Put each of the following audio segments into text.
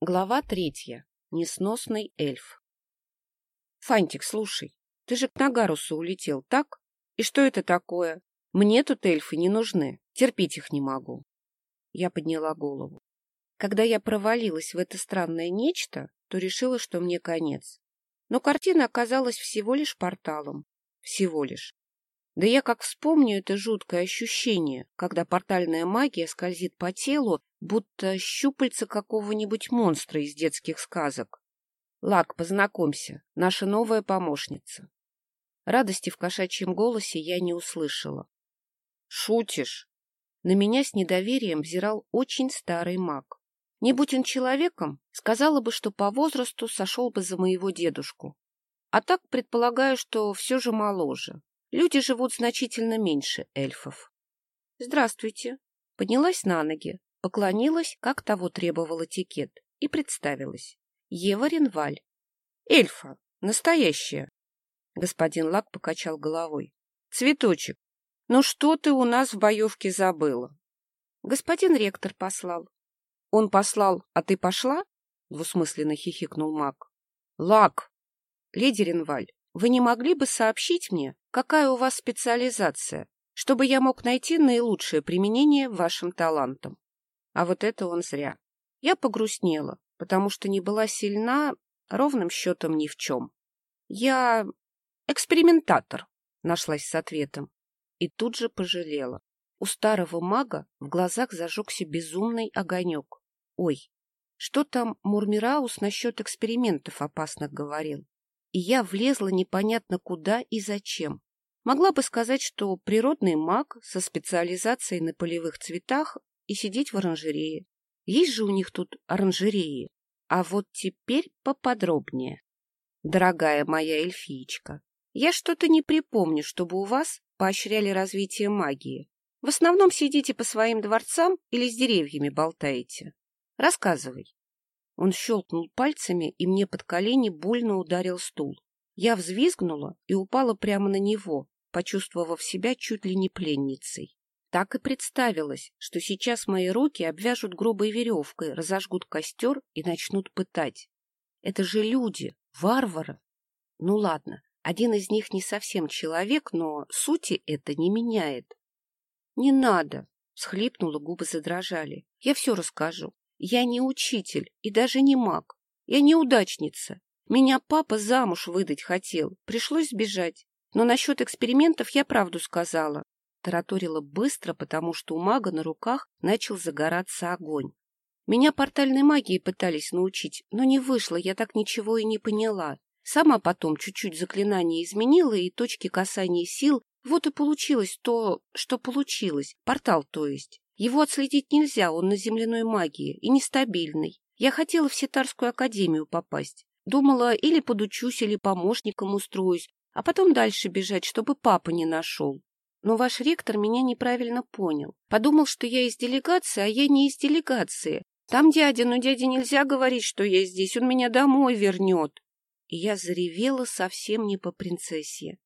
Глава третья. Несносный эльф. Фантик, слушай, ты же к Нагарусу улетел, так? И что это такое? Мне тут эльфы не нужны, терпеть их не могу. Я подняла голову. Когда я провалилась в это странное нечто, то решила, что мне конец. Но картина оказалась всего лишь порталом. Всего лишь. Да я как вспомню это жуткое ощущение, когда портальная магия скользит по телу, будто щупальца какого-нибудь монстра из детских сказок. Лак, познакомься, наша новая помощница. Радости в кошачьем голосе я не услышала. Шутишь? На меня с недоверием взирал очень старый маг. Не будь он человеком, сказала бы, что по возрасту сошел бы за моего дедушку. А так предполагаю, что все же моложе. Люди живут значительно меньше эльфов. Здравствуйте. Поднялась на ноги, поклонилась, как того требовал этикет, и представилась. Ева Ренваль. Эльфа. Настоящая. Господин Лак покачал головой. Цветочек, ну что ты у нас в боевке забыла? Господин ректор послал. Он послал, а ты пошла? Двусмысленно хихикнул маг. Лак. Леди Ренваль, вы не могли бы сообщить мне, какая у вас специализация, чтобы я мог найти наилучшее применение вашим талантам? А вот это он зря. Я погрустнела, потому что не была сильна ровным счетом ни в чем. Я экспериментатор, нашлась с ответом. И тут же пожалела. У старого мага в глазах зажегся безумный огонек. Ой, что там Мурмираус насчет экспериментов опасных говорил? и я влезла непонятно куда и зачем. Могла бы сказать, что природный маг со специализацией на полевых цветах и сидеть в оранжерее. Есть же у них тут оранжереи. А вот теперь поподробнее. Дорогая моя эльфиечка, я что-то не припомню, чтобы у вас поощряли развитие магии. В основном сидите по своим дворцам или с деревьями болтаете. Рассказывай, он щелкнул пальцами, и мне под колени больно ударил стул. Я взвизгнула и упала прямо на него, почувствовав себя чуть ли не пленницей. Так и представилось, что сейчас мои руки обвяжут грубой веревкой, разожгут костер и начнут пытать. Это же люди, варвары. Ну ладно, один из них не совсем человек, но сути это не меняет. — Не надо, — схлипнула, губы задрожали. — Я все расскажу. Я не учитель и даже не маг. Я неудачница. Меня папа замуж выдать хотел. Пришлось сбежать. Но насчет экспериментов я правду сказала. Тараторила быстро, потому что у мага на руках начал загораться огонь. Меня портальной магией пытались научить, но не вышло, я так ничего и не поняла. Сама потом чуть-чуть заклинание изменила и точки касания сил, вот и получилось то, что получилось, портал то есть. Его отследить нельзя, он на земляной магии и нестабильный. Я хотела в Ситарскую академию попасть. Думала, или подучусь, или помощником устроюсь, а потом дальше бежать, чтобы папа не нашел. Но ваш ректор меня неправильно понял. Подумал, что я из делегации, а я не из делегации. Там дядя, но дяде нельзя говорить, что я здесь, он меня домой вернет. И я заревела совсем не по принцессе.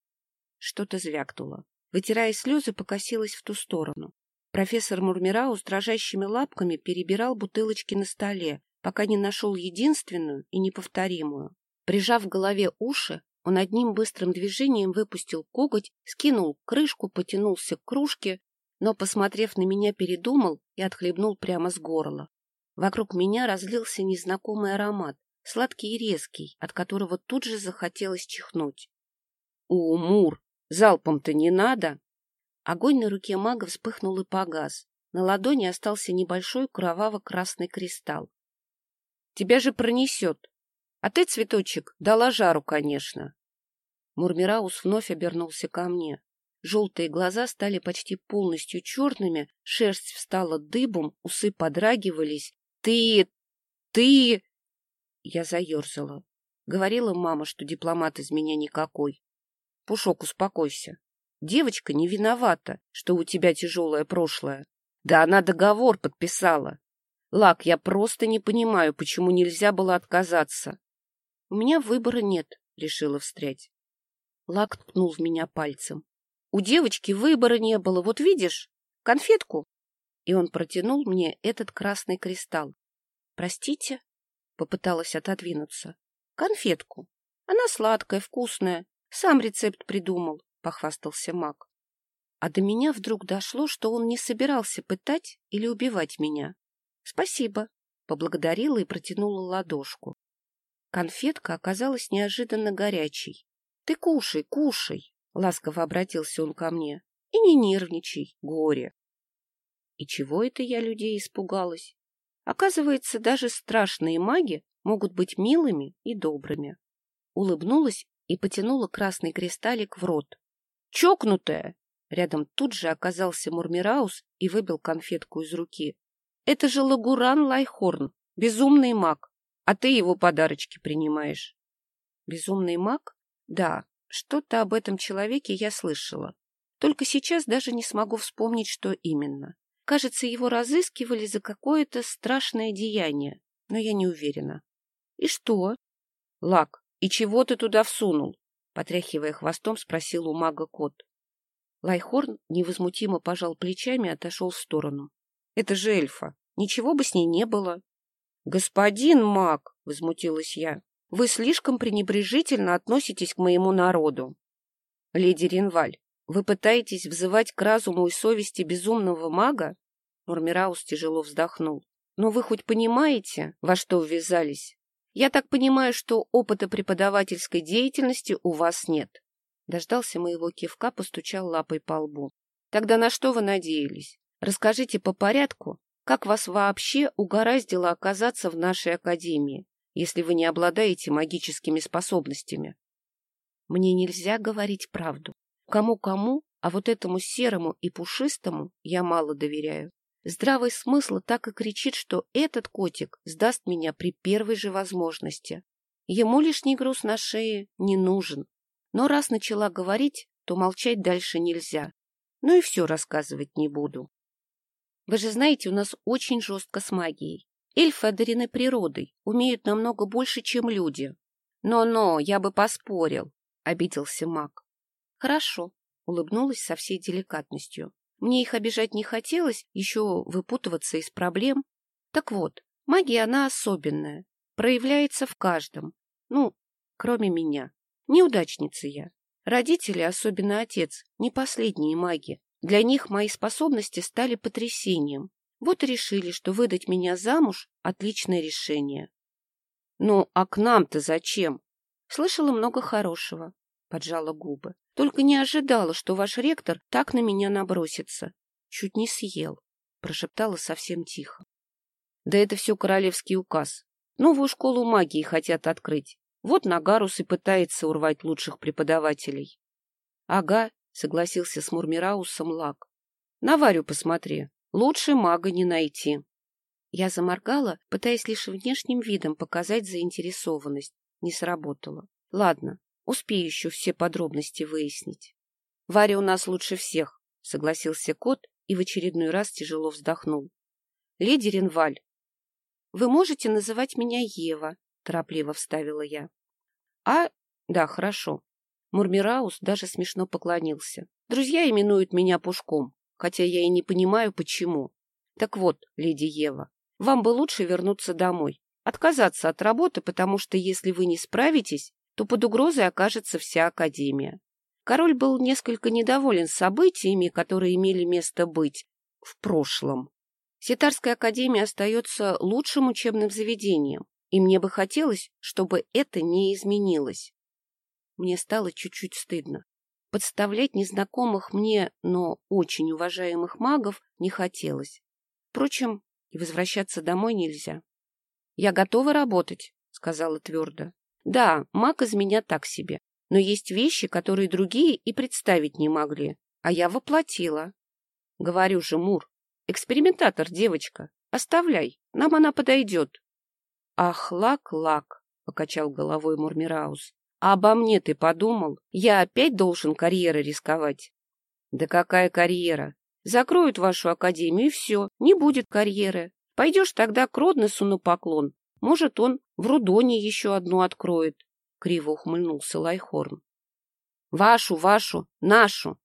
Что-то звякнуло. Вытирая слезы, покосилась в ту сторону. Профессор Мурмираус дрожащими лапками перебирал бутылочки на столе, пока не нашел единственную и неповторимую. Прижав к голове уши, он одним быстрым движением выпустил коготь, скинул крышку, потянулся к кружке, но, посмотрев на меня, передумал и отхлебнул прямо с горла. Вокруг меня разлился незнакомый аромат, сладкий и резкий, от которого тут же захотелось чихнуть. — У, Мур, залпом-то не надо! Огонь на руке мага вспыхнул и погас. На ладони остался небольшой кроваво-красный кристалл. — Тебя же пронесет. А ты, цветочек, дала жару, конечно. Мурмираус вновь обернулся ко мне. Желтые глаза стали почти полностью черными, шерсть встала дыбом, усы подрагивались. — Ты... ты... Я заерзала. Говорила мама, что дипломат из меня никакой. Пушок, успокойся. Девочка не виновата, что у тебя тяжелое прошлое. Да она договор подписала. Лак, я просто не понимаю, почему нельзя было отказаться. У меня выбора нет, решила встрять. Лак ткнул в меня пальцем. У девочки выбора не было, вот видишь, конфетку. И он протянул мне этот красный кристалл. Простите? Попыталась отодвинуться. Конфетку. Она сладкая, вкусная. Сам рецепт придумал, похвастался маг. А до меня вдруг дошло, что он не собирался пытать или убивать меня. Спасибо, поблагодарила и протянула ладошку. Конфетка оказалась неожиданно горячей. Ты кушай, кушай, ласково обратился он ко мне. И не нервничай, горе. И чего это я людей испугалась? Оказывается, даже страшные маги могут быть милыми и добрыми. Улыбнулась и потянула красный кристаллик в рот. «Чокнутая!» Рядом тут же оказался Мурмираус и выбил конфетку из руки. «Это же Лагуран Лайхорн, безумный маг, а ты его подарочки принимаешь». «Безумный маг? Да, что-то об этом человеке я слышала. Только сейчас даже не смогу вспомнить, что именно. Кажется, его разыскивали за какое-то страшное деяние, но я не уверена. — И что? — Лак, и чего ты туда всунул? — потряхивая хвостом, спросил у мага кот. Лайхорн невозмутимо пожал плечами и отошел в сторону. — Это же эльфа. Ничего бы с ней не было. — Господин маг, — возмутилась я, — вы слишком пренебрежительно относитесь к моему народу. — Леди Ринваль, вы пытаетесь взывать к разуму и совести безумного мага? Мурмираус тяжело вздохнул. Но вы хоть понимаете, во что ввязались? Я так понимаю, что опыта преподавательской деятельности у вас нет. Дождался моего кивка, постучал лапой по лбу. Тогда на что вы надеялись? Расскажите по порядку, как вас вообще угораздило оказаться в нашей академии, если вы не обладаете магическими способностями? Мне нельзя говорить правду. Кому-кому, а вот этому серому и пушистому я мало доверяю. Здравый смысл так и кричит, что этот котик сдаст меня при первой же возможности. Ему лишний груз на шее не нужен. Но раз начала говорить, то молчать дальше нельзя. Ну и все рассказывать не буду. Вы же знаете, у нас очень жестко с магией. Эльфы одарены природой, умеют намного больше, чем люди. Но-но, я бы поспорил, — обиделся маг. Хорошо, улыбнулась со всей деликатностью. Мне их обижать не хотелось, еще выпутываться из проблем. Так вот, магия она особенная, проявляется в каждом. Ну, кроме меня. Неудачница я. Родители, особенно отец, не последние маги. Для них мои способности стали потрясением. Вот и решили, что выдать меня замуж — отличное решение. Ну, а к нам-то зачем? Слышала много хорошего, поджала губы. Только не ожидала, что ваш ректор так на меня набросится. Чуть не съел, прошептала совсем тихо. Да это все королевский указ. Новую школу магии хотят открыть. Вот Нагарус и пытается урвать лучших преподавателей. Ага, согласился с Мурмираусом Лак. На Варю посмотри, лучше мага не найти. Я заморгала, пытаясь лишь внешним видом показать заинтересованность. Не сработало. Ладно, Успею еще все подробности выяснить. — Варя у нас лучше всех, — согласился кот и в очередной раз тяжело вздохнул. — Леди Ренваль. — Вы можете называть меня Ева, — торопливо вставила я. — А, да, хорошо. Мурмираус даже смешно поклонился. Друзья именуют меня Пушком, хотя я и не понимаю, почему. Так вот, леди Ева, вам бы лучше вернуться домой, отказаться от работы, потому что если вы не справитесь, то под угрозой окажется вся Академия. Король был несколько недоволен событиями, которые имели место быть в прошлом. Ситарская академия остается лучшим учебным заведением, и мне бы хотелось, чтобы это не изменилось. Мне стало чуть-чуть стыдно. Подставлять незнакомых мне, но очень уважаемых магов не хотелось. Впрочем, и возвращаться домой нельзя. — Я готова работать, — сказала твердо. Да, маг из меня так себе, но есть вещи, которые другие и представить не могли, а я воплотила. Говорю же, Мур, экспериментатор девочка, оставляй, нам она подойдет. Ах, лак-лак, покачал головой Мурмираус. А обо мне ты подумал? Я опять должен карьерой рисковать? Да какая карьера? Закроют вашу академию, и все, не будет карьеры. Пойдешь тогда к Роднесу на поклон, может, он в Рудоне еще одну откроет, — криво ухмыльнулся Лайхорн. — Вашу, вашу, нашу.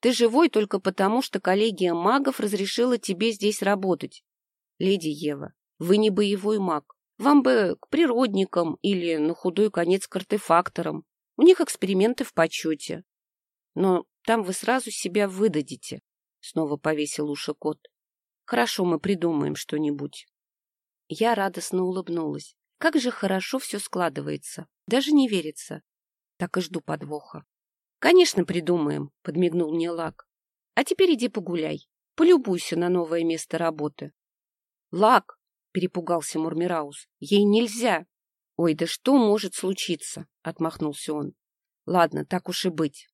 Ты живой только потому, что коллегия магов разрешила тебе здесь работать. Леди Ева, вы не боевой маг, Вам бы к природникам или, на худой конец, к артефакторам. У них эксперименты в почете. Но там вы сразу себя выдадите, — снова повесил уши кот. Хорошо, мы придумаем что-нибудь. Я радостно улыбнулась. Как же хорошо все складывается. Даже не верится. Так и жду подвоха. Конечно, придумаем, — подмигнул мне Лак. А теперь иди погуляй. Полюбуйся на новое место работы. Лак, — перепугался Мурмираус, — ей нельзя. Ой, да что может случиться? — отмахнулся он. Ладно, так уж и быть.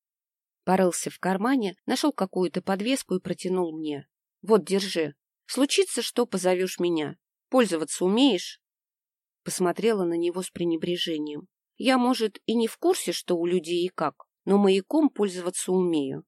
Порылся в кармане, нашел какую-то подвеску и протянул мне. Вот, держи. Случится, что позовешь меня. Пользоваться умеешь? Посмотрела на него с пренебрежением. Я, может, и не в курсе, что у людей и как, но маяком пользоваться умею.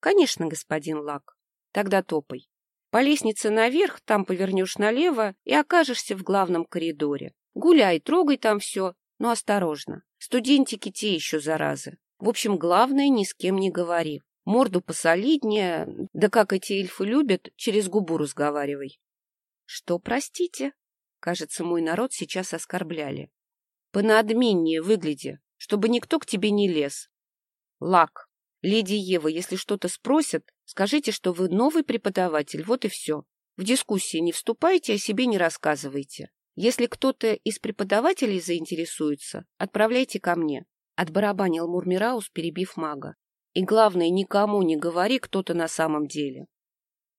Конечно, господин Лак. Тогда топай. По лестнице наверх, там повернешь налево и окажешься в главном коридоре. Гуляй, трогай там все, но осторожно. Студентики те еще заразы. В общем, главное, ни с кем не говори. Морду посолиднее, да как эти эльфы любят, через губу разговаривай. Что, простите? Кажется, мой народ сейчас оскорбляли. Понадменнее выгляди, чтобы никто к тебе не лез. Лак. Леди Ева, если что-то спросят, скажите, что вы новый преподаватель, вот и все. В дискуссии не вступайте, о себе не рассказывайте. Если кто-то из преподавателей заинтересуется, отправляйте ко мне. Отбарабанил Мурмираус, перебив мага. И главное, никому не говори, кто то на самом деле.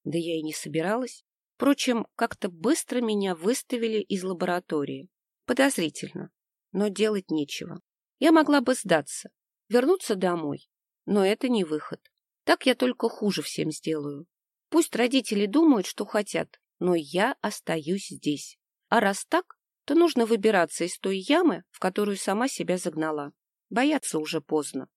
Да я и не собиралась. Впрочем, как-то быстро меня выставили из лаборатории. Подозрительно, но делать нечего. Я могла бы сдаться, вернуться домой, но это не выход. Так я только хуже всем сделаю. Пусть родители думают, что хотят, но я остаюсь здесь. А раз так, то нужно выбираться из той ямы, в которую сама себя загнала. Бояться уже поздно.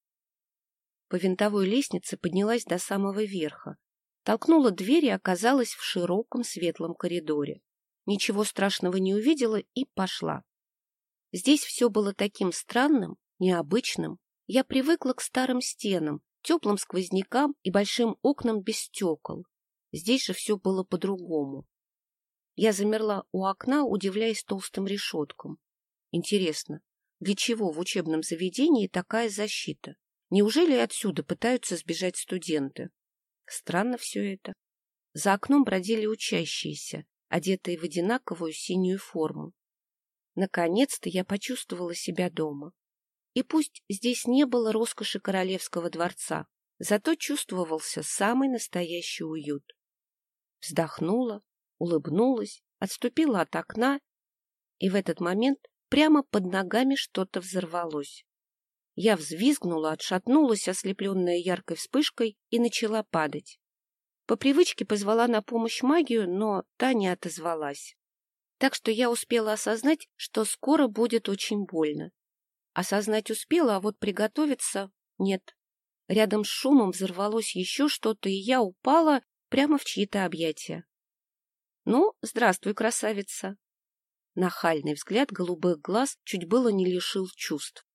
По винтовой лестнице поднялась до самого верха, Толкнула дверь и оказалась в широком светлом коридоре. Ничего страшного не увидела и пошла. Здесь все было таким странным, необычным. Я привыкла к старым стенам, теплым сквознякам и большим окнам без стекол. Здесь же все было по-другому. Я замерла у окна, удивляясь толстым решеткам. Интересно, для чего в учебном заведении такая защита? Неужели отсюда пытаются сбежать студенты? Странно все это. За окном бродили учащиеся, одетые в одинаковую синюю форму. Наконец-то я почувствовала себя дома. И пусть здесь не было роскоши королевского дворца, зато чувствовался самый настоящий уют. Вздохнула, улыбнулась, отступила от окна, и в этот момент прямо под ногами что-то взорвалось. Я взвизгнула, отшатнулась, ослепленная яркой вспышкой, и начала падать. По привычке позвала на помощь магию, но та не отозвалась. Так что я успела осознать, что скоро будет очень больно. Осознать успела, а вот приготовиться — нет. Рядом с шумом взорвалось еще что-то, и я упала прямо в чьи-то объятия. — Ну, здравствуй, красавица! Нахальный взгляд голубых глаз чуть было не лишил чувств.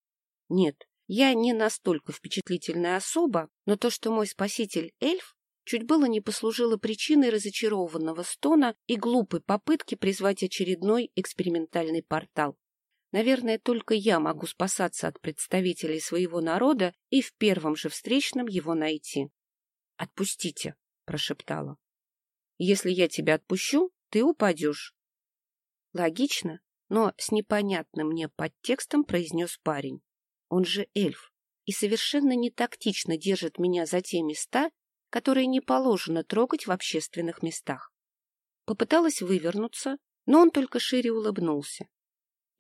Нет, я не настолько впечатлительная особа, но то, что мой спаситель эльф, чуть было не послужило причиной разочарованного стона и глупой попытки призвать очередной экспериментальный портал. Наверное, только я могу спасаться от представителей своего народа и в первом же встречном его найти. «Отпустите», — прошептала. «Если я тебя отпущу, ты упадешь». Логично, но с непонятным мне подтекстом произнес парень он же эльф, и совершенно не тактично держит меня за те места, которые не положено трогать в общественных местах. Попыталась вывернуться, но он только шире улыбнулся.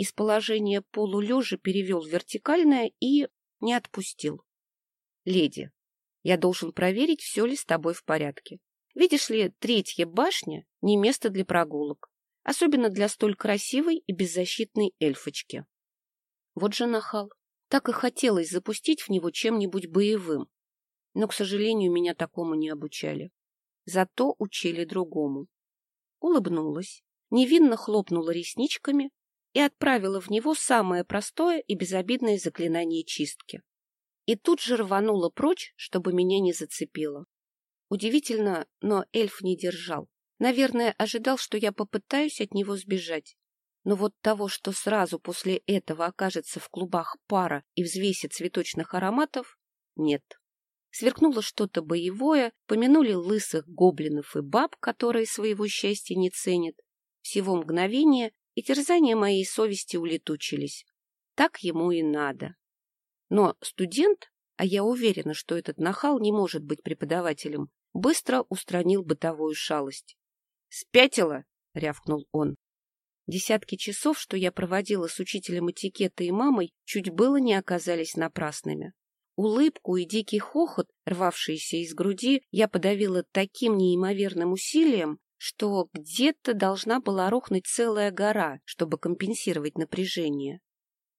Из положения полулежа перевел в вертикальное и не отпустил. — Леди, я должен проверить, все ли с тобой в порядке. Видишь ли, третья башня — не место для прогулок, особенно для столь красивой и беззащитной эльфочки. Вот же нахал. Так и хотелось запустить в него чем-нибудь боевым. Но, к сожалению, меня такому не обучали. Зато учили другому. Улыбнулась, невинно хлопнула ресничками и отправила в него самое простое и безобидное заклинание чистки. И тут же рванула прочь, чтобы меня не зацепило. Удивительно, но эльф не держал. Наверное, ожидал, что я попытаюсь от него сбежать. Но вот того, что сразу после этого окажется в клубах пара и взвесе цветочных ароматов, нет. Сверкнуло что-то боевое, помянули лысых гоблинов и баб, которые своего счастья не ценят. Всего мгновение, и терзания моей совести улетучились. Так ему и надо. Но студент, а я уверена, что этот нахал не может быть преподавателем, быстро устранил бытовую шалость. «Спятила!» — рявкнул он. Десятки часов, что я проводила с учителем этикета и мамой, чуть было не оказались напрасными. Улыбку и дикий хохот, рвавшиеся из груди, я подавила таким неимоверным усилием, что где-то должна была рухнуть целая гора, чтобы компенсировать напряжение.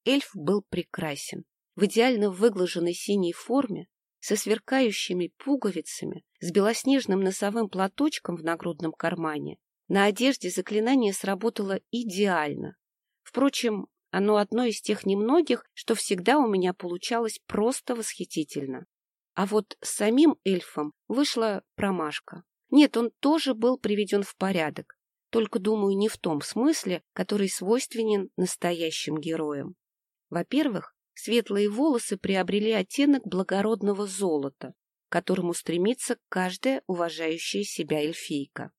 Эльф был прекрасен. В идеально выглаженной синей форме, со сверкающими пуговицами, с белоснежным носовым платочком в нагрудном кармане. На одежде заклинание сработало идеально. Впрочем, оно одно из тех немногих, что всегда у меня получалось просто восхитительно. А вот с самим эльфом вышла промашка. Нет, он тоже был приведен в порядок, только, думаю, не в том смысле, который свойственен настоящим героям. Во-первых, светлые волосы приобрели оттенок благородного золота, к которому стремится каждая уважающая себя эльфийка.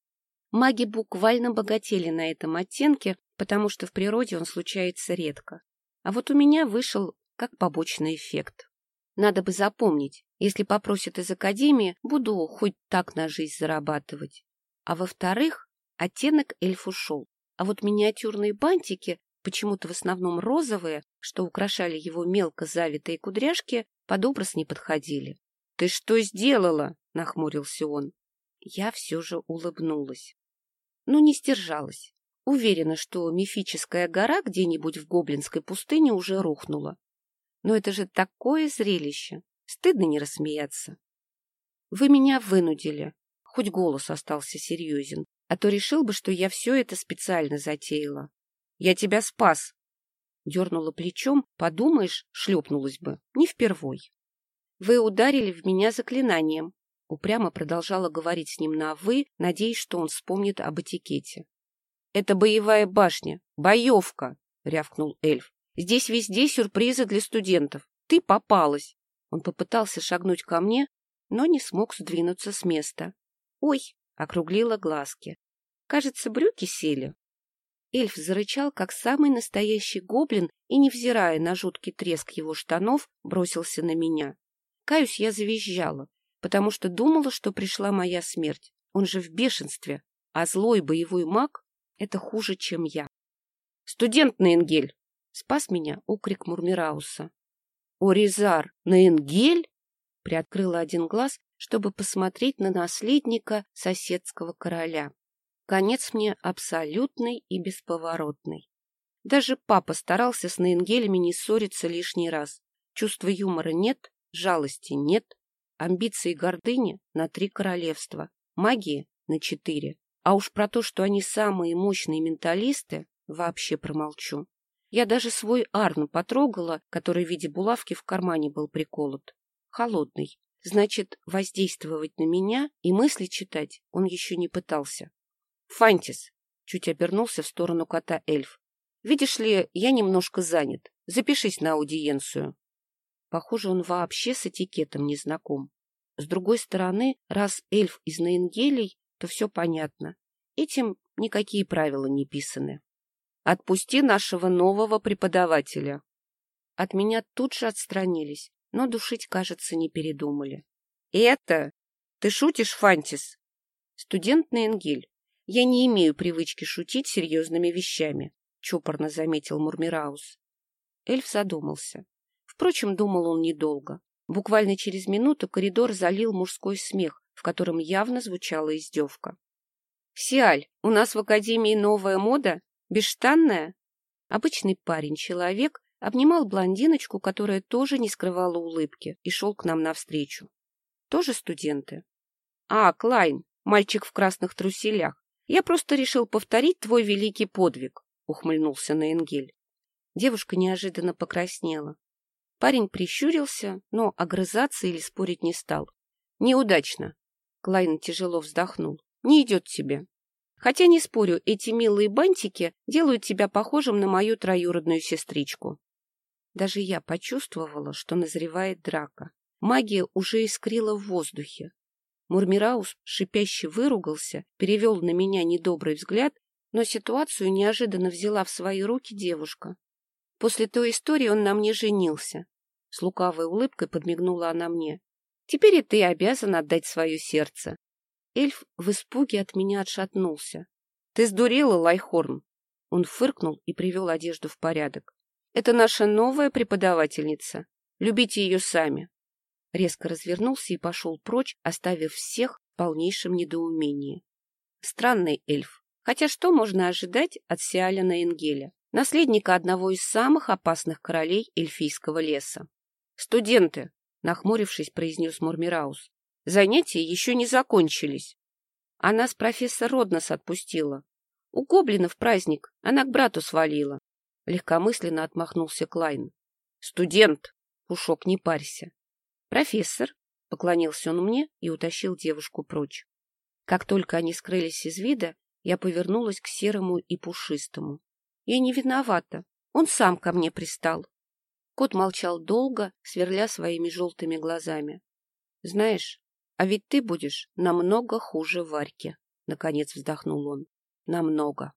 Маги буквально богатели на этом оттенке, потому что в природе он случается редко. А вот у меня вышел как побочный эффект. Надо бы запомнить, если попросят из академии, буду хоть так на жизнь зарабатывать. А во-вторых, оттенок эльф ушел. А вот миниатюрные бантики, почему-то в основном розовые, что украшали его мелко завитые кудряшки, под образ не подходили. — Ты что сделала? — нахмурился он. Я все же улыбнулась. Ну, не стержалась. Уверена, что мифическая гора где-нибудь в Гоблинской пустыне уже рухнула. Но это же такое зрелище! Стыдно не рассмеяться. Вы меня вынудили. Хоть голос остался серьезен, а то решил бы, что я все это специально затеяла. Я тебя спас. Дернула плечом, подумаешь, шлепнулась бы. Не впервой. Вы ударили в меня заклинанием. Упрямо продолжала говорить с ним на «вы», надеясь, что он вспомнит об этикете. — Это боевая башня, боевка, — рявкнул эльф. Здесь везде сюрпризы для студентов. Ты попалась. Он попытался шагнуть ко мне, но не смог сдвинуться с места. Ой, округлила глазки. Кажется, брюки сели. Эльф зарычал, как самый настоящий гоблин, и, невзирая на жуткий треск его штанов, бросился на меня. Каюсь, я завизжала, потому что думала, что пришла моя смерть. Он же в бешенстве, а злой боевой маг — это хуже, чем я. — Студент Наенгель, Спас меня окрик Мурмирауса. «Оризар, на Энгель?» Приоткрыла один глаз, чтобы посмотреть на наследника соседского короля. Конец мне абсолютный и бесповоротный. Даже папа старался с Наенгелями не ссориться лишний раз. Чувства юмора нет, жалости нет, амбиции и гордыни на три королевства, магии на четыре. А уж про то, что они самые мощные менталисты, вообще промолчу. Я даже свой арн потрогала, который в виде булавки в кармане был приколот. Холодный. Значит, воздействовать на меня и мысли читать он еще не пытался. «Фантис!» — чуть обернулся в сторону кота эльф. «Видишь ли, я немножко занят. Запишись на аудиенцию». Похоже, он вообще с этикетом не знаком. С другой стороны, раз эльф из Наингелей, то все понятно. Этим никакие правила не писаны. Отпусти нашего нового преподавателя. От меня тут же отстранились, но душить, кажется, не передумали. Это? Ты шутишь, Фантис? Студент Ненгель. Я не имею привычки шутить серьезными вещами, чопорно заметил Мурмираус. Эльф задумался. Впрочем, думал он недолго. Буквально через минуту коридор залил мужской смех, в котором явно звучала издевка. — Сиаль, у нас в Академии новая мода? Бесштанная? Обычный парень-человек обнимал блондиночку, которая тоже не скрывала улыбки, и шел к нам навстречу. Тоже студенты? А, Клайн, мальчик в красных труселях. Я просто решил повторить твой великий подвиг, ухмыльнулся Наенгель. Девушка неожиданно покраснела. Парень прищурился, но огрызаться или спорить не стал. Неудачно. Клайн тяжело вздохнул. Не идет тебе. Хотя, не спорю, эти милые бантики делают тебя похожим на мою троюродную сестричку. Даже я почувствовала, что назревает драка. Магия уже искрила в воздухе. Мурмираус шипяще выругался, перевел на меня недобрый взгляд, но ситуацию неожиданно взяла в свои руки девушка. После той истории он на мне женился. С лукавой улыбкой подмигнула она мне. Теперь и ты обязан отдать свое сердце. Эльф в испуге от меня отшатнулся. — Ты сдурела, Лайхорн? Он фыркнул и привел одежду в порядок. — Это наша новая преподавательница. Любите ее сами. Резко развернулся и пошел прочь, оставив всех в полнейшем недоумении. Странный эльф. Хотя что можно ожидать от Сиалина Энгеля, наследника одного из самых опасных королей эльфийского леса? «Студенты!» — нахмурившись, произнес Мурмираус. «Занятия еще не закончились. А нас профессор Роднос отпустила. У гоблинов праздник, она к брату свалила». Легкомысленно отмахнулся Клайн. «Студент!» — Пушок, не парься. «Профессор!» — поклонился он мне и утащил девушку прочь. Как только они скрылись из вида, я повернулась к серому и пушистому. Я не виновата. Он сам ко мне пристал. Кот молчал долго, сверля своими желтыми глазами. — Знаешь, а ведь ты будешь намного хуже Варьки, — наконец вздохнул он. — Намного.